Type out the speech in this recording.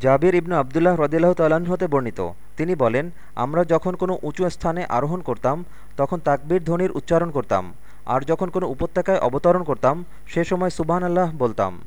জাবির ইবনু আবদুল্লাহ রদিল্লাহ তাল্লাহ্ন হতে বর্ণিত। তিনি বলেন, আমরা যখন কোনো উঁচু স্থানে আরোহণ করতাম, তখন তাকবীর ধ্বনির উচ্চারণ করতাম, আর যখন কোনো উপত্যকায় অবতরণ করতাম, সে সময় সুবাহ আল্লাহ বলতাম।